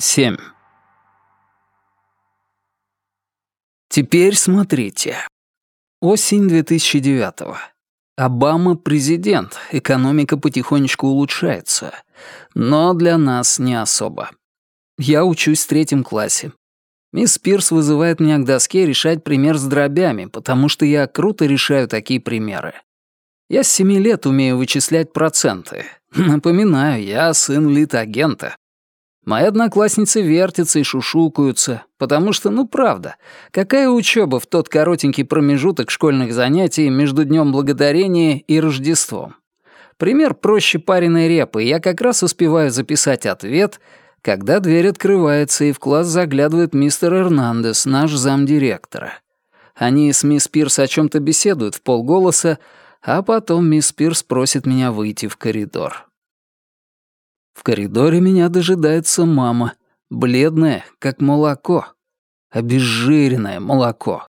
7. Теперь смотрите. Осень 2009-го. Обама президент, экономика потихонечку улучшается. Но для нас не особо. Я учусь в третьем классе. Мисс Пирс вызывает меня к доске решать пример с дробями, потому что я круто решаю такие примеры. Я с семи лет умею вычислять проценты. Напоминаю, я сын лит-агента. Мои одноклассницы вертятся и шушукаются, потому что, ну правда, какая учеба в тот коротенький промежуток школьных занятий между Днем Благодарения и Рождеством? Пример проще пареной репы, я как раз успеваю записать ответ, когда дверь открывается, и в класс заглядывает мистер Эрнандес, наш замдиректора. Они с мисс Пирс о чем то беседуют в полголоса, а потом мисс Пирс просит меня выйти в коридор. В коридоре меня дожидается мама, бледная, как молоко, обезжиренное молоко.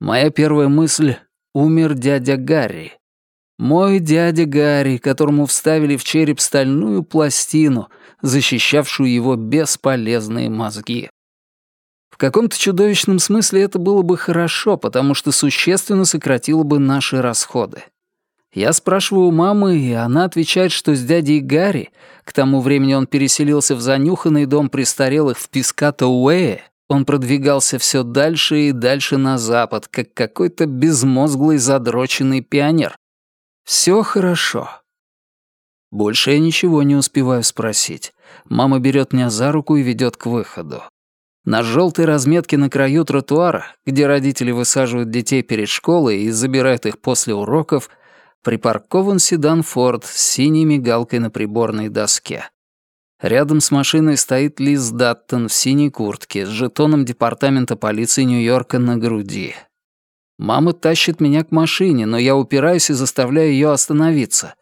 Моя первая мысль — умер дядя Гарри. Мой дядя Гарри, которому вставили в череп стальную пластину, защищавшую его бесполезные мозги. В каком-то чудовищном смысле это было бы хорошо, потому что существенно сократило бы наши расходы. Я спрашиваю у мамы, и она отвечает, что с дядей Гарри, к тому времени он переселился в занюханный дом престарелых в Пискато-Уэе, он продвигался все дальше и дальше на запад, как какой-то безмозглый задроченный пионер. Все хорошо. Больше я ничего не успеваю спросить. Мама берет меня за руку и ведет к выходу. На желтой разметке на краю тротуара, где родители высаживают детей перед школой и забирают их после уроков, припаркован седан «Форд» с синей мигалкой на приборной доске. Рядом с машиной стоит Лиз Даттон в синей куртке с жетоном департамента полиции Нью-Йорка на груди. Мама тащит меня к машине, но я упираюсь и заставляю ее остановиться.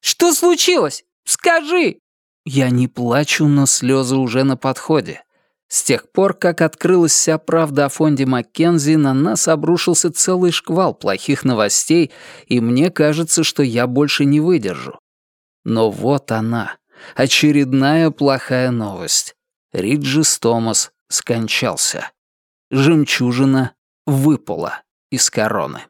«Что случилось? Скажи!» Я не плачу, но слезы уже на подходе. С тех пор, как открылась вся правда о фонде Маккензи, на нас обрушился целый шквал плохих новостей, и мне кажется, что я больше не выдержу. Но вот она, очередная плохая новость. Риджис Томас скончался. Жемчужина выпала из короны.